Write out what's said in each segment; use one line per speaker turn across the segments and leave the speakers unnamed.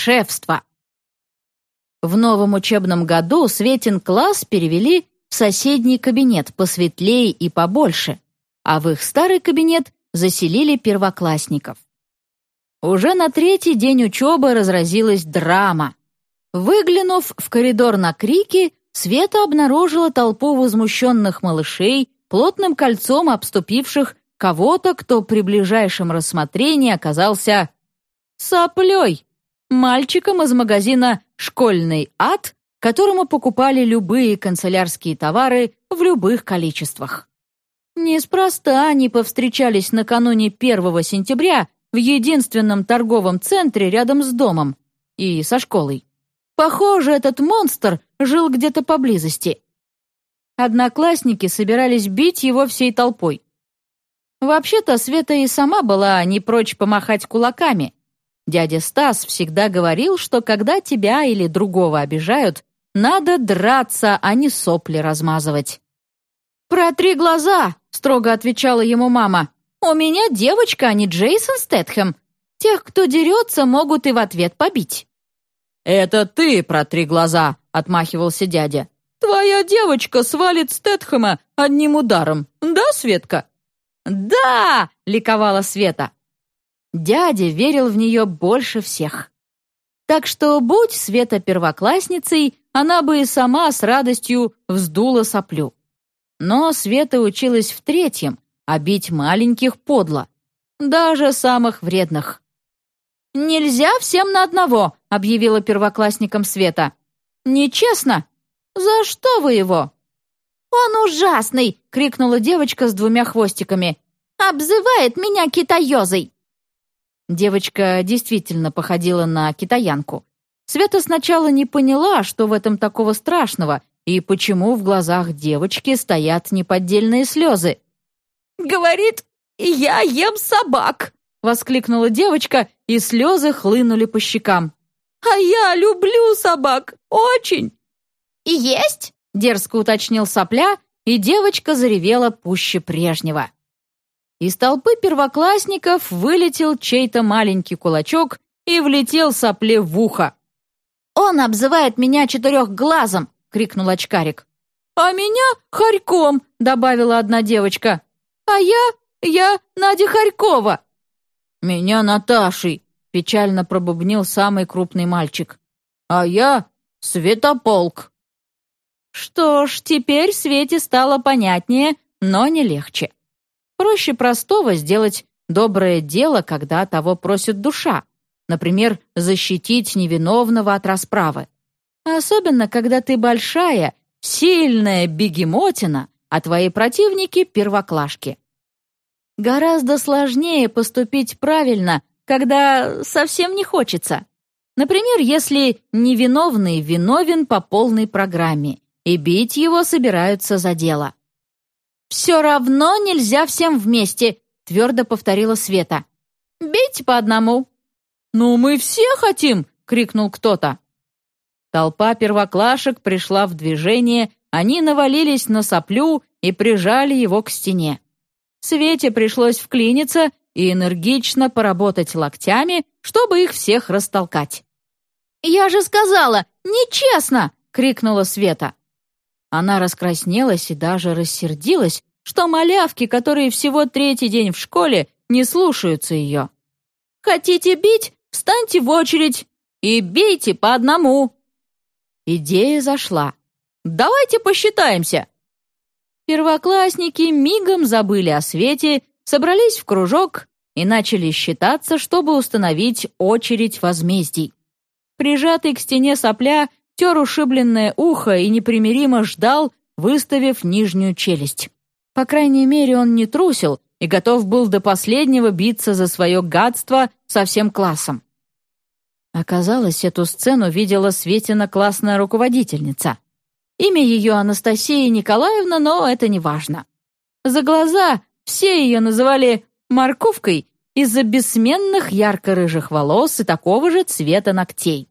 шефства. В новом учебном году Светин класс перевели в соседний кабинет посветлее и побольше, а в их старый кабинет заселили первоклассников. Уже на третий день учебы разразилась драма. Выглянув в коридор на крики, Света обнаружила толпу возмущенных малышей, плотным кольцом обступивших кого-то, кто при ближайшем рассмотрении оказался соплей, мальчиком из магазина «Школьный ад», которому покупали любые канцелярские товары в любых количествах. Неспроста они повстречались накануне 1 сентября в единственном торговом центре рядом с домом и со школой. Похоже, этот монстр жил где-то поблизости. Одноклассники собирались бить его всей толпой. Вообще-то Света и сама была не прочь помахать кулаками. Дядя Стас всегда говорил, что когда тебя или другого обижают, надо драться, а не сопли размазывать. «Протри глаза!» — строго отвечала ему мама. «У меня девочка, а не Джейсон Стэтхэм. Тех, кто дерется, могут и в ответ побить».
«Это ты протри глаза!» — отмахивался дядя. «Твоя девочка свалит Стэтхэма одним ударом, да, Светка?»
«Да!» — ликовала Света. Дядя верил в нее больше всех. Так что, будь Света первоклассницей, она бы и сама с радостью вздула соплю. Но Света училась в третьем, а бить маленьких подло, даже самых вредных. «Нельзя всем на одного», — объявила первоклассникам Света. «Нечестно. За что вы его?» «Он ужасный!» — крикнула девочка с двумя хвостиками. «Обзывает меня китаёзой!» Девочка действительно походила на китаянку. Света сначала не поняла, что в этом такого страшного, и почему в глазах девочки стоят неподдельные слезы. «Говорит, я ем собак!» — воскликнула девочка, и слезы хлынули по щекам. «А я люблю собак! Очень!» «И есть?» — дерзко уточнил сопля, и девочка заревела пуще прежнего. Из толпы первоклассников вылетел чей-то маленький кулачок и влетел сопле в ухо. «Он обзывает меня четырехглазом!» — крикнул очкарик. «А меня Харьком!» — добавила одна девочка. «А я... я Надя Харькова!»
«Меня Наташей!» — печально пробубнил самый крупный мальчик. «А я Светополк!»
Что ж, теперь Свете стало понятнее, но не легче. Проще простого сделать доброе дело, когда того просит душа. Например, защитить невиновного от расправы. Особенно, когда ты большая, сильная бегемотина, а твои противники — первоклашки. Гораздо сложнее поступить правильно, когда совсем не хочется. Например, если невиновный виновен по полной программе, и бить его собираются за дело. «Все равно нельзя всем вместе», — твердо повторила Света. «Бейте по одному».
«Ну, мы все хотим!» — крикнул кто-то.
Толпа первоклашек пришла в движение, они навалились на соплю и прижали его к стене. Свете пришлось вклиниться и энергично поработать локтями, чтобы их всех растолкать. «Я же сказала, нечестно!» — крикнула Света. Она раскраснелась и даже рассердилась, что малявки, которые всего третий день в школе, не слушаются ее. «Хотите бить? Встаньте в очередь и бейте по одному!» Идея зашла. «Давайте посчитаемся!» Первоклассники мигом забыли о свете, собрались в кружок и начали считаться, чтобы установить очередь возмездий. Прижатый к стене сопля тер ушибленное ухо и непримиримо ждал, выставив нижнюю челюсть. По крайней мере, он не трусил и готов был до последнего биться за свое гадство со всем классом. Оказалось, эту сцену видела Светина классная руководительница. Имя ее Анастасия Николаевна, но это не важно. За глаза все ее называли «морковкой» из-за бессменных ярко-рыжих волос и такого же цвета ногтей.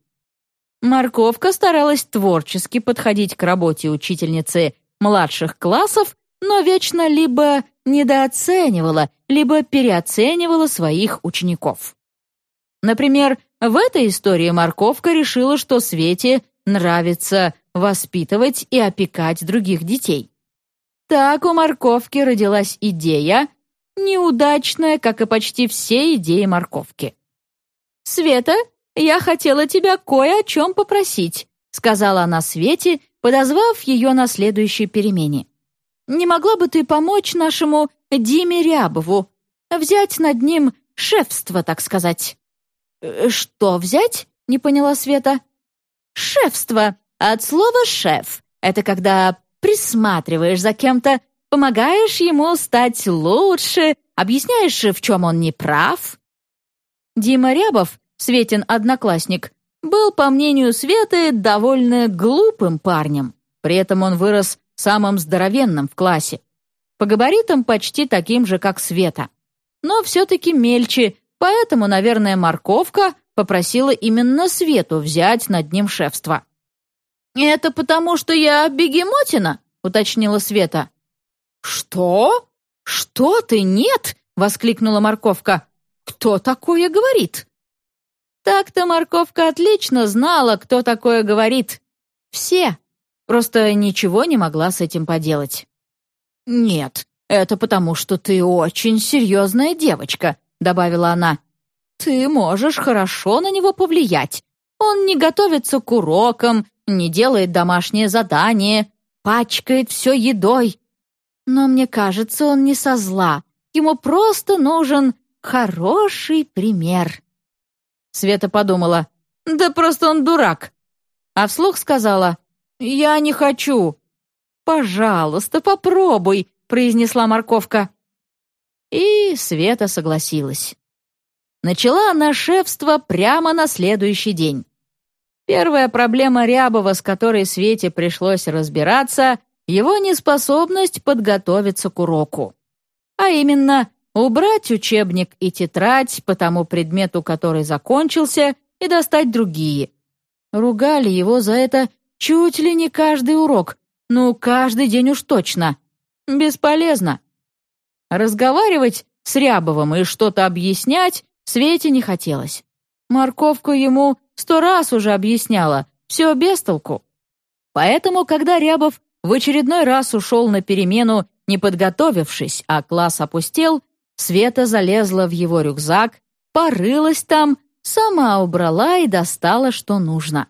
Морковка старалась творчески подходить к работе учительницы младших классов, но вечно либо недооценивала, либо переоценивала своих учеников. Например, в этой истории морковка решила, что Свете нравится воспитывать и опекать других детей. Так у морковки родилась идея, неудачная, как и почти все идеи морковки. «Света, я хотела тебя кое о чем попросить», сказала она Свете, подозвав ее на следующей перемене. «Не могла бы ты помочь нашему Диме Рябову, взять над ним шефство, так сказать?» «Э, «Что взять?» — не поняла Света. «Шефство. От слова «шеф». Это когда присматриваешь за кем-то, помогаешь ему стать лучше, объясняешь, в чем он не прав. Дима Рябов, Светин одноклассник, был, по мнению Светы, довольно глупым парнем. При этом он вырос самым здоровенным в классе. По габаритам почти таким же, как Света. Но все-таки мельче, поэтому, наверное, морковка попросила именно Свету взять над ним шефство. «Это потому, что я бегемотина?» — уточнила Света. «Что? Что ты? Нет!» — воскликнула морковка. «Кто такое говорит?» Так-то морковка отлично знала, кто такое говорит. Все. Просто ничего не могла с этим поделать. «Нет, это потому, что ты очень серьезная девочка», — добавила она. «Ты можешь хорошо на него повлиять. Он не готовится к урокам, не делает домашнее задание, пачкает все едой. Но мне кажется, он не со зла. Ему просто нужен хороший пример. Света подумала, да просто он дурак. А вслух сказала, я не хочу. Пожалуйста, попробуй, произнесла морковка. И Света согласилась. Начала она шефство прямо на следующий день. Первая проблема Рябова, с которой Свете пришлось разбираться, его неспособность подготовиться к уроку. А именно, убрать учебник и тетрадь по тому предмету, который закончился, и достать другие. Ругали его за это чуть ли не каждый урок, ну, каждый день уж точно. Бесполезно. Разговаривать с Рябовым и что-то объяснять Свете не хотелось. Морковку ему Сто раз уже объясняла, все без толку. Поэтому, когда Рябов в очередной раз ушел на перемену, не подготовившись, а класс опустел, Света залезла в его рюкзак, порылась там, сама убрала и достала, что нужно.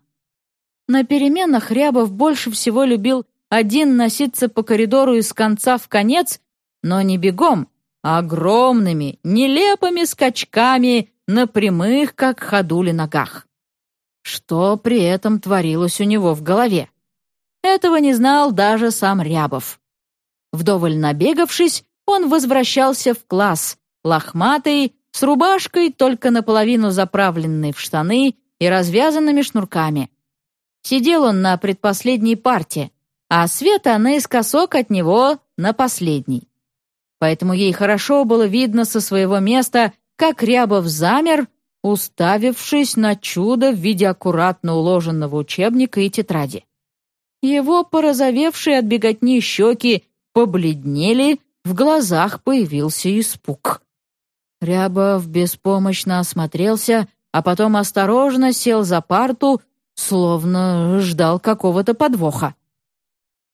На переменах Рябов больше всего любил один носиться по коридору из конца в конец, но не бегом, а огромными, нелепыми скачками на прямых, как ходули, ногах. Что при этом творилось у него в голове? Этого не знал даже сам Рябов. Вдоволь набегавшись, он возвращался в класс, лохматый, с рубашкой, только наполовину заправленной в штаны и развязанными шнурками. Сидел он на предпоследней парте, а Света наискосок от него на последней. Поэтому ей хорошо было видно со своего места, как Рябов замер, уставившись на чудо в виде аккуратно уложенного учебника и тетради. Его порозовевшие от беготни щеки побледнели, в глазах появился испуг. Рябов беспомощно осмотрелся, а потом осторожно сел за парту, словно ждал какого-то подвоха.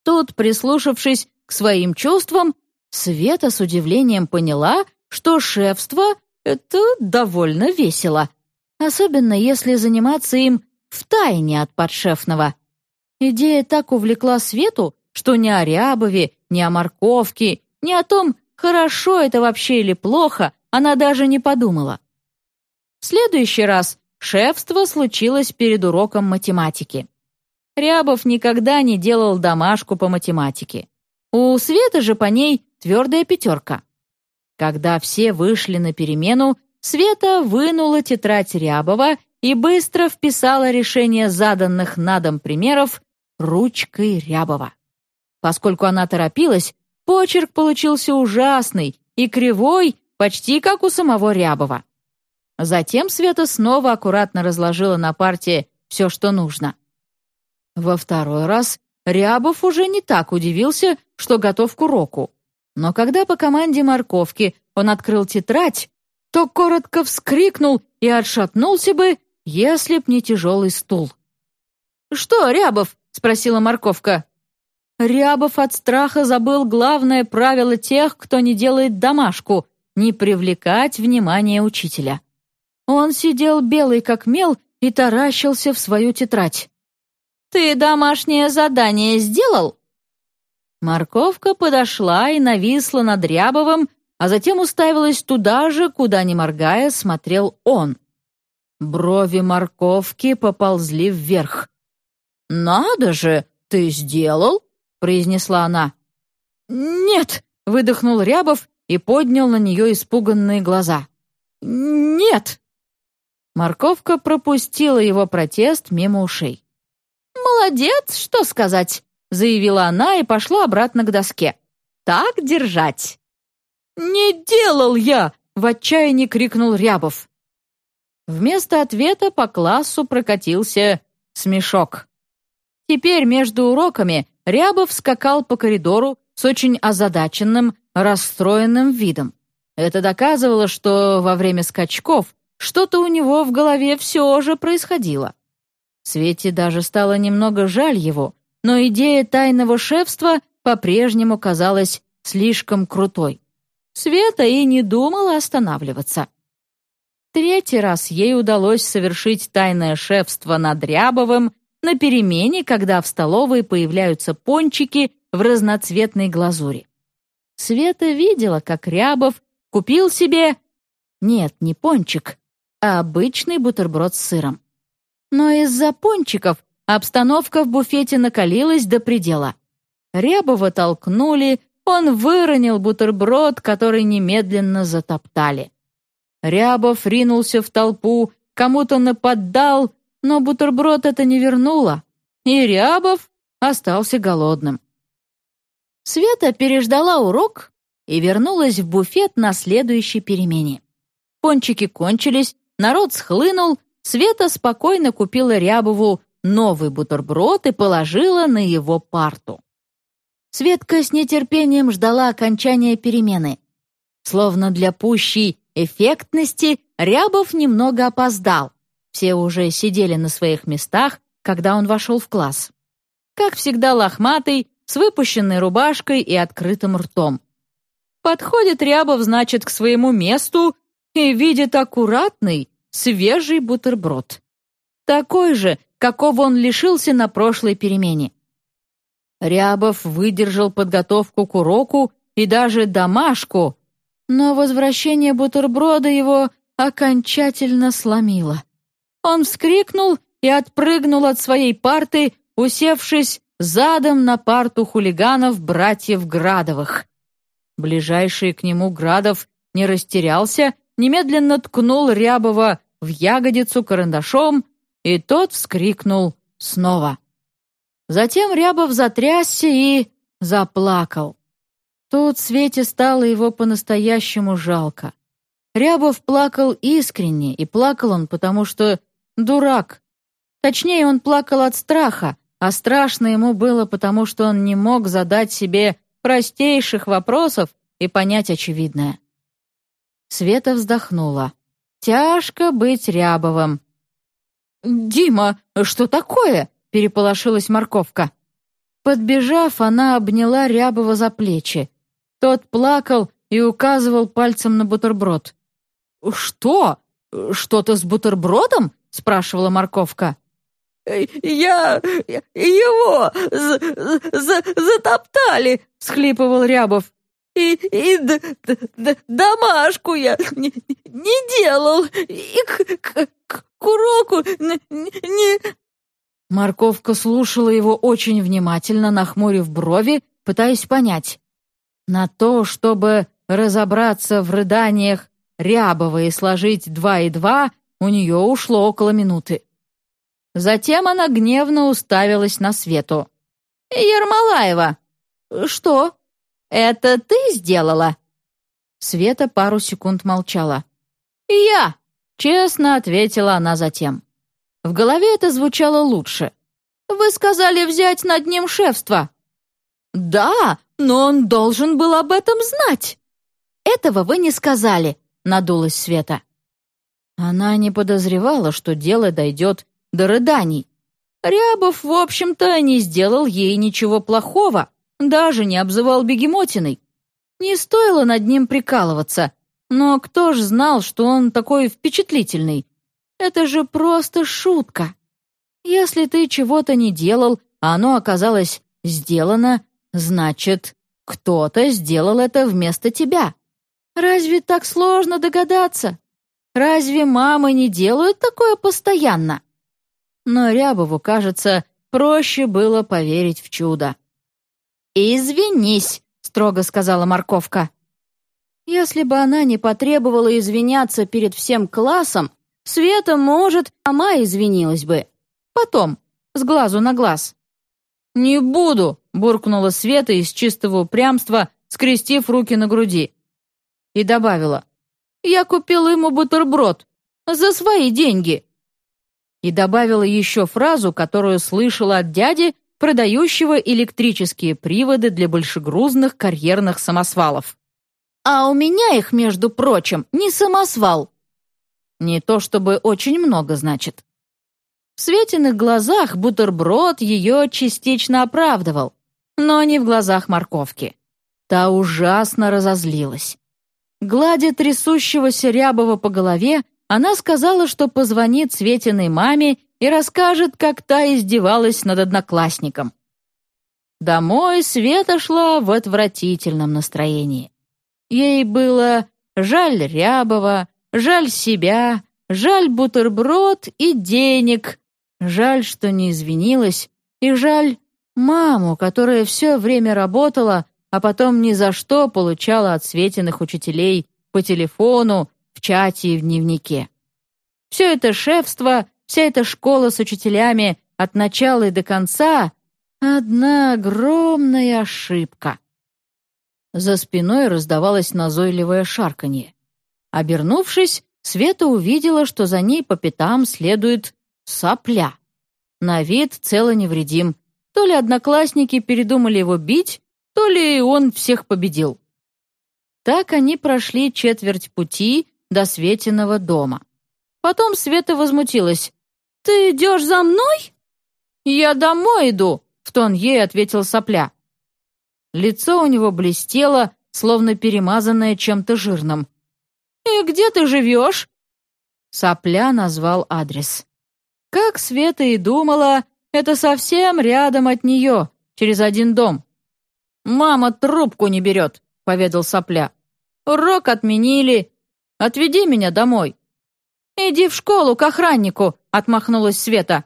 Тут, прислушавшись к своим чувствам, Света с удивлением поняла, что шефство это довольно весело, особенно если заниматься им втайне от подшефного. Идея так увлекла Свету, что ни о Рябове, ни о морковке, ни о том, хорошо это вообще или плохо, она даже не подумала. В следующий раз шефство случилось перед уроком математики. Рябов никогда не делал домашку по математике. У Светы же по ней твердая пятерка. Когда все вышли на перемену, Света вынула тетрадь Рябова и быстро вписала решение заданных на дом примеров ручкой Рябова. Поскольку она торопилась, почерк получился ужасный и кривой, почти как у самого Рябова. Затем Света снова аккуратно разложила на парте все, что нужно. Во второй раз Рябов уже не так удивился, что готов к уроку. Но когда по команде морковки он открыл тетрадь, то коротко вскрикнул и отшатнулся бы, если б не тяжелый стул. «Что, Рябов?» — спросила морковка. Рябов от страха забыл главное правило тех, кто не делает домашку — не привлекать внимание учителя. Он сидел белый как мел и таращился в свою тетрадь. «Ты домашнее задание сделал?» Морковка подошла и нависла над Рябовым, а затем уставилась туда же, куда, не моргая, смотрел он. Брови морковки поползли вверх. «Надо же, ты сделал?» — произнесла она. «Нет!» — выдохнул Рябов и поднял на нее испуганные глаза. «Нет!» Морковка пропустила его протест мимо ушей. «Молодец, что сказать!» — заявила она и пошла обратно к доске. «Так держать!» «Не делал я!» — в отчаянии крикнул Рябов. Вместо ответа по классу прокатился смешок. Теперь между уроками Рябов скакал по коридору с очень озадаченным, расстроенным видом. Это доказывало, что во время скачков что-то у него в голове все же происходило. Свете даже стало немного жаль его, но идея тайного шефства по-прежнему казалась слишком крутой. Света и не думала останавливаться. Третий раз ей удалось совершить тайное шефство над Рябовым на перемене, когда в столовой появляются пончики в разноцветной глазури. Света видела, как Рябов купил себе... Нет, не пончик, а обычный бутерброд с сыром. Но из-за пончиков обстановка в буфете накалилась до предела. Рябова толкнули, он выронил бутерброд, который немедленно затоптали. Рябов ринулся в толпу, кому-то нападал, но бутерброд это не вернуло, и Рябов остался голодным. Света переждала урок и вернулась в буфет на следующей перемене. Пончики кончились, народ схлынул, Света спокойно купила Рябову новый бутерброд и положила на его парту. Светка с нетерпением ждала окончания перемены. Словно для пущей эффектности Рябов немного опоздал. Все уже сидели на своих местах, когда он вошел в класс. Как всегда лохматый, с выпущенной рубашкой и открытым ртом. Подходит Рябов, значит, к своему месту и видит аккуратный, свежий бутерброд. Такой же, какого он лишился на прошлой перемене. Рябов выдержал подготовку к уроку и даже домашку, но возвращение бутерброда его окончательно сломило. Он вскрикнул и отпрыгнул от своей парты, усевшись задом на парту хулиганов братьев Градовых. Ближайший к нему Градов не растерялся, немедленно ткнул Рябова в ягодицу карандашом, и тот вскрикнул снова. Затем Рябов затрясся и заплакал. Тут Свете стало его по-настоящему жалко. Рябов плакал искренне, и плакал он, потому что дурак. Точнее, он плакал от страха, а страшно ему было, потому что он не мог задать себе простейших вопросов и понять очевидное. Света вздохнула. Тяжко быть Рябовым. «Дима, что такое?» — переполошилась морковка. Подбежав, она обняла Рябова за плечи. Тот плакал и указывал пальцем на бутерброд. «Что? Что-то с бутербродом?» — спрашивала морковка.
«Я... его... затоптали!» — схлипывал Рябов. «И... и... д, д, домашку я не, не делал, и к, к, к уроку не...»
Морковка слушала его очень внимательно, нахмурив брови, пытаясь понять. На то, чтобы разобраться в рыданиях Рябова и сложить два и два, у нее ушло около минуты. Затем она гневно уставилась на Свету.
«Ермолаева!»
«Что?
Это ты сделала?»
Света пару секунд молчала.
«Я!»
— честно ответила она затем. В голове это звучало лучше.
«Вы сказали взять над ним шефство».
«Да, но он должен был об этом знать». «Этого вы не сказали», — надулась Света. Она не подозревала, что дело дойдет до рыданий. Рябов, в общем-то, не сделал ей ничего плохого, даже не обзывал бегемотиной. Не стоило над ним прикалываться, но кто ж знал, что он такой впечатлительный? Это же просто шутка. Если ты чего-то не делал, а оно оказалось сделано, значит, кто-то сделал это вместо тебя. Разве так сложно догадаться? Разве мамы не делают такое постоянно? Но Рябову, кажется, проще было поверить в чудо. «Извинись», — строго сказала морковка. Если бы она не потребовала извиняться перед всем классом, Света, может, сама извинилась бы. Потом, с глазу на глаз. «Не буду», — буркнула Света из чистого упрямства, скрестив руки на груди. И добавила, «Я купила ему бутерброд. За свои деньги». И добавила еще фразу, которую слышала от дяди, продающего электрические приводы для большегрузных карьерных самосвалов. «А у меня их, между прочим, не самосвал». Не то чтобы очень много, значит. В Светиных глазах бутерброд ее частично оправдывал, но не в глазах морковки. Та ужасно разозлилась. Гладя трясущегося Рябова по голове, она сказала, что позвонит Светиной маме и расскажет, как та издевалась над одноклассником. Домой Света шла в отвратительном настроении. Ей было жаль Рябова, жаль себя, жаль бутерброд и денег, Жаль, что не извинилась, и жаль маму, которая все время работала, а потом ни за что получала от Светиных учителей по телефону, в чате и в дневнике. Все это шефство, вся эта школа с учителями от начала и до конца — одна огромная ошибка. За спиной раздавалось назойливое шарканье. Обернувшись, Света увидела, что за ней по пятам следует Сопля. На вид цело невредим. То ли одноклассники передумали его бить, то ли он всех победил. Так они прошли четверть пути до Светиного дома. Потом Света возмутилась. «Ты идешь за мной?» «Я домой иду», — в тон ей ответил сопля. Лицо у него блестело, словно перемазанное чем-то жирным. «И где ты живешь?» Сопля назвал адрес. Как Света и думала, это совсем рядом от нее, через один дом. «Мама трубку не берет», — поведал сопля. «Урок отменили. Отведи меня домой». «Иди в школу к охраннику», — отмахнулась Света.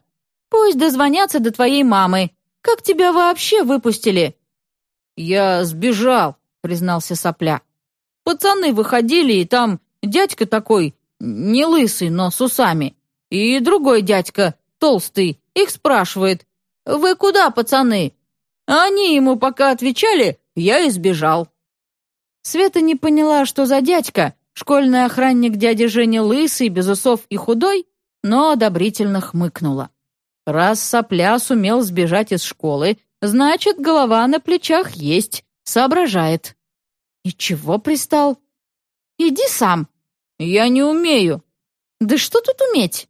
«Пусть дозвонятся до твоей мамы. Как тебя вообще выпустили?» «Я сбежал», — признался сопля. «Пацаны выходили, и там дядька такой, не лысый, но с усами. И другой дядька, толстый, их спрашивает, «Вы куда, пацаны?» Они ему пока отвечали, я избежал. Света не поняла, что за дядька, школьный охранник дяди Женя лысый, без усов и худой, но одобрительно хмыкнула. Раз сопля сумел сбежать из школы, значит, голова на плечах есть, соображает. И чего пристал? Иди сам. Я не умею. Да что тут уметь?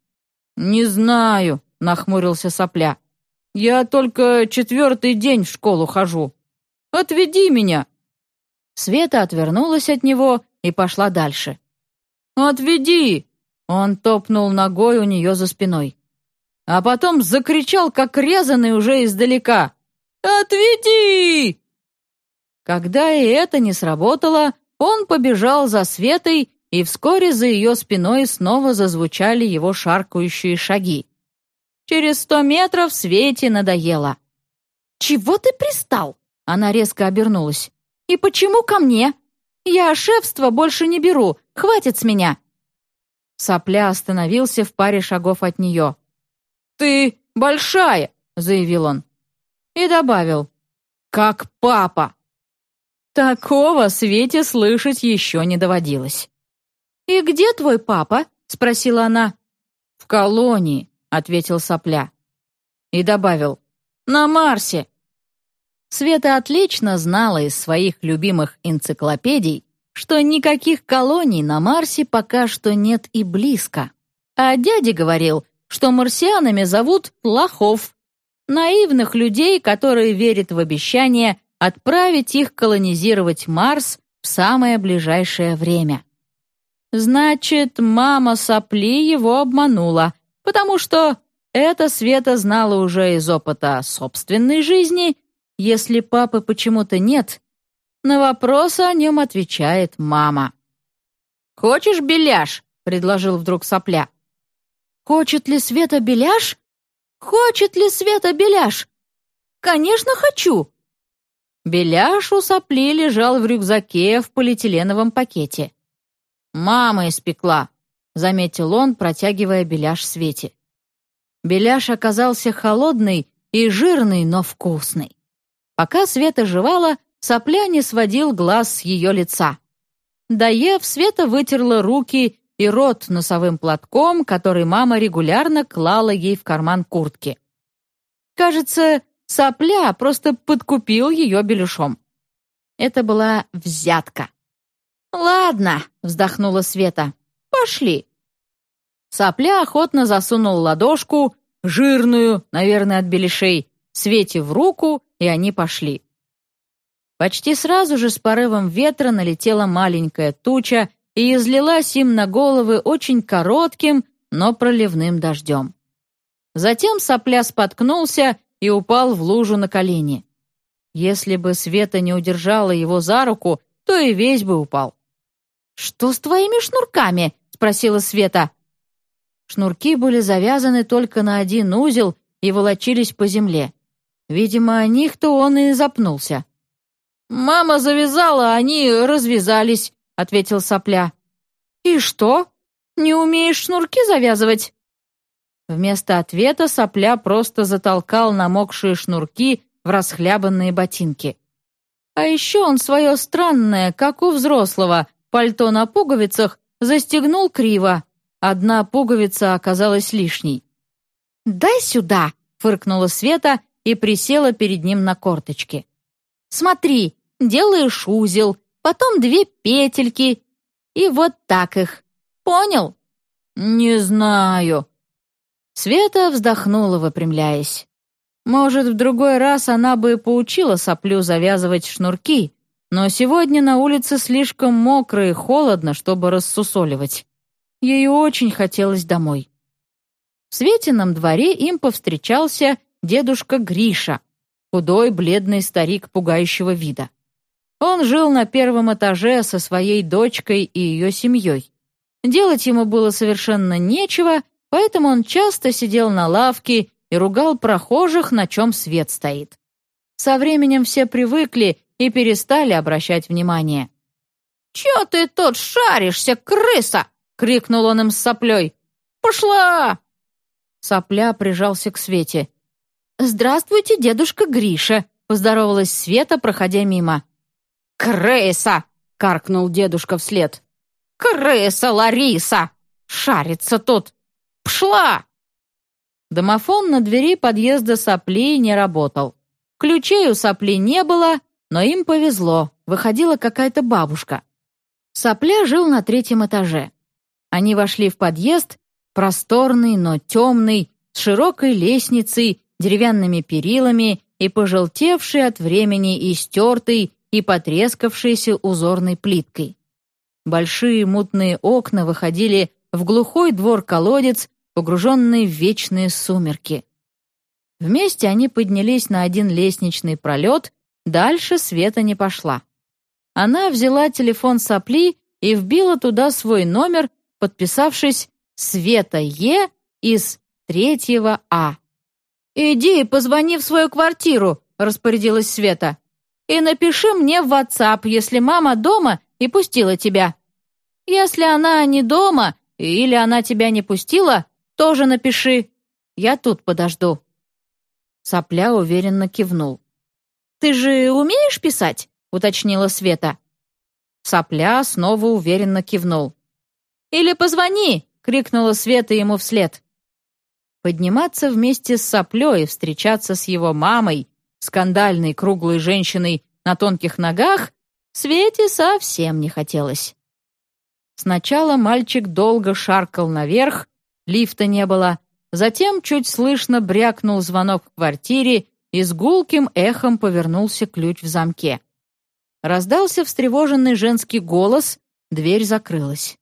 «Не знаю», — нахмурился сопля. «Я только четвертый день в школу хожу. Отведи меня». Света отвернулась от него и пошла дальше. «Отведи!» — он топнул ногой у нее за спиной. А потом закричал, как резанный уже издалека. «Отведи!» Когда и это не сработало, он побежал за Светой и вскоре за ее спиной снова зазвучали его шаркающие шаги. Через сто метров Свете надоело. «Чего ты пристал?» Она резко обернулась. «И почему ко мне? Я шефство больше не беру, хватит с меня!» Сопля остановился в паре шагов от нее. «Ты большая!» — заявил он. И добавил. «Как папа!» Такого Свете слышать еще не доводилось. «И где твой папа?» — спросила она. «В колонии», — ответил сопля. И добавил, «На Марсе». Света отлично знала из своих любимых энциклопедий, что никаких колоний на Марсе пока что нет и близко. А дядя говорил, что марсианами зовут лохов, наивных людей, которые верят в обещание отправить их колонизировать Марс в самое ближайшее время. Значит, мама сопли его обманула, потому что это Света знала уже из опыта собственной жизни. Если папы почему-то нет, на вопросы о нем отвечает мама. «Хочешь беляш?» — предложил вдруг сопля. «Хочет ли Света беляш? Хочет ли Света беляш? Конечно, хочу!» Беляш у сопли лежал в рюкзаке в полиэтиленовом пакете. «Мама испекла», — заметил он, протягивая беляш Свете. Беляш оказался холодный и жирный, но вкусный. Пока Света жевала, сопля не сводил глаз с ее лица. Доев, Света вытерла руки и рот носовым платком, который мама регулярно клала ей в карман куртки. Кажется, сопля просто подкупил ее беляшом. Это была взятка. «Ладно», — вздохнула Света, — «пошли». Сопля охотно засунул ладошку, жирную, наверное, от беляшей, Свете в руку, и они пошли. Почти сразу же с порывом ветра налетела маленькая туча и излилась им на головы очень коротким, но проливным дождем. Затем сопля споткнулся и упал в лужу на колени. Если бы Света не удержала его за руку, то и весь бы упал. «Что с твоими шнурками?» — спросила Света. Шнурки были завязаны только на один узел и волочились по земле. Видимо, о них-то он и запнулся. «Мама завязала, они развязались», — ответил сопля. «И что? Не умеешь шнурки завязывать?» Вместо ответа сопля просто затолкал намокшие шнурки в расхлябанные ботинки. А еще он свое странное, как у взрослого, пальто на пуговицах застегнул криво, Одна пуговица оказалась лишней. «Дай сюда!» — фыркнула Света и присела перед ним на корточки. «Смотри, делаешь узел, потом две петельки, и вот так их. Понял?» «Не знаю». Света вздохнула, выпрямляясь. Может, в другой раз она бы поучила соплю завязывать шнурки, но сегодня на улице слишком мокро и холодно, чтобы рассусоливать. Ей очень хотелось домой. В Светином дворе им повстречался дедушка Гриша, худой, бледный старик пугающего вида. Он жил на первом этаже со своей дочкой и ее семьей. Делать ему было совершенно нечего, поэтому он часто сидел на лавке и ругал прохожих, на чем свет стоит. Со временем все привыкли и перестали обращать внимание. «Чё ты тут шаришься, крыса?» Крикнул он им с соплей. «Пошла!» Сопля прижался к Свете. «Здравствуйте, дедушка Гриша!» — поздоровалась Света, проходя мимо. «Крыса!» — каркнул дедушка вслед. «Крыса, Лариса! Шарится тут! Пшла!» Домофон на двери подъезда сопли не работал. Ключей у сопли не было, но им повезло, выходила какая-то бабушка. Сопля жил на третьем этаже. Они вошли в подъезд, просторный, но темный, с широкой лестницей, деревянными перилами и пожелтевшей от времени и стертой, и потрескавшейся узорной плиткой. Большие мутные окна выходили в глухой двор-колодец, погруженный в вечные сумерки. Вместе они поднялись на один лестничный пролет, дальше Света не пошла. Она взяла телефон сопли и вбила туда свой номер, подписавшись «Света Е» из третьего А. «Иди и позвони в свою квартиру», — распорядилась Света. «И напиши мне в WhatsApp, если мама дома и пустила тебя. Если она не дома или она тебя не пустила, тоже напиши. Я тут подожду». Сопля уверенно кивнул. «Ты же умеешь писать?» — уточнила Света. Сопля снова уверенно кивнул. «Или позвони!» — крикнула Света ему вслед. Подниматься вместе с соплей встречаться с его мамой, скандальной круглой женщиной на тонких ногах, Свете совсем не хотелось. Сначала мальчик долго шаркал наверх, лифта не было, затем чуть слышно брякнул звонок в квартире и с гулким эхом повернулся ключ в замке. Раздался встревоженный женский голос, дверь закрылась.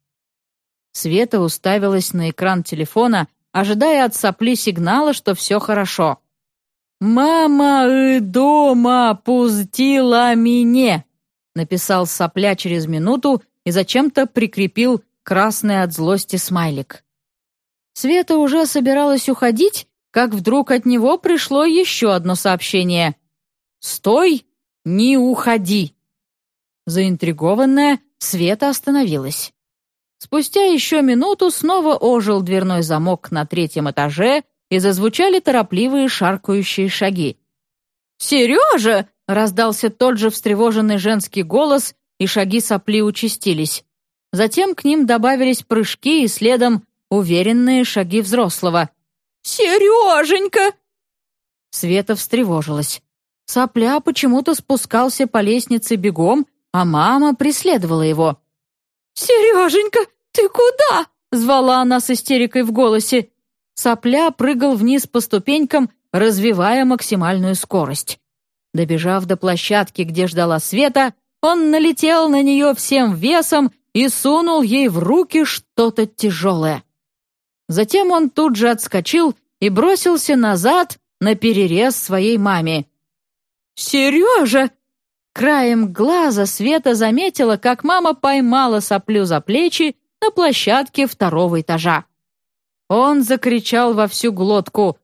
Света уставилась на экран телефона, ожидая от сопли сигнала, что все хорошо. «Мама и дома пустила меня!» написал сопля через минуту и зачем-то прикрепил красный от злости смайлик. Света уже собиралась уходить, как вдруг от него пришло еще одно сообщение. «Стой! Не уходи!» Заинтригованная, Света остановилась. Спустя еще минуту снова ожил дверной замок на третьем этаже, и зазвучали торопливые шаркающие шаги. «Сережа!» — раздался тот же встревоженный женский голос, и шаги сопли участились. Затем к ним добавились прыжки и следом уверенные шаги взрослого. «Сереженька!» Света встревожилась. Сопля почему-то спускался по лестнице бегом, а мама преследовала его. «Сереженька, ты куда?» — звала она с истерикой в голосе. Сопля прыгал вниз по ступенькам, развивая максимальную скорость. Добежав до площадки, где ждала Света, он налетел на нее всем весом и сунул ей в руки что-то тяжелое. Затем он тут же отскочил и бросился назад на перерез своей маме. «Сережа, Краем глаза Света заметила, как мама поймала соплю за плечи на площадке второго этажа. Он закричал во всю глотку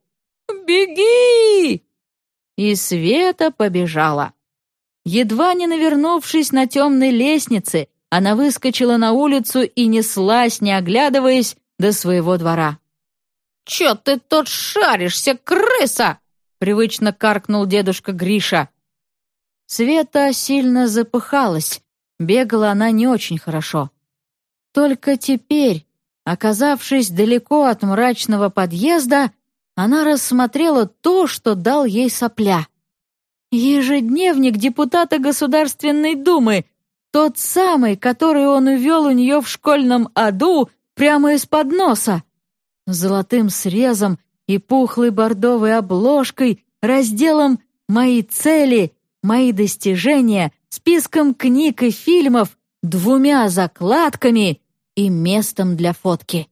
«Беги!» И Света побежала. Едва не навернувшись на темной лестнице, она выскочила на улицу и неслась, не оглядываясь, до своего двора. «Чё ты тут шаришься, крыса?» — привычно каркнул дедушка Гриша. Света сильно запыхалась, бегала она не очень хорошо. Только теперь, оказавшись далеко от мрачного подъезда, она рассмотрела то, что дал ей сопля. Ежедневник депутата Государственной Думы, тот самый, который он увел у нее в школьном аду прямо из-под носа. Золотым срезом и пухлой бордовой обложкой, разделом «Мои цели» мои достижения списком книг и фильмов, двумя закладками и местом для фотки.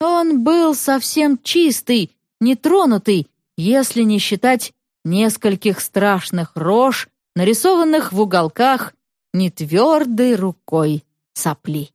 Он был совсем чистый, нетронутый, если не считать нескольких страшных рож, нарисованных в уголках нетвердой рукой сопли.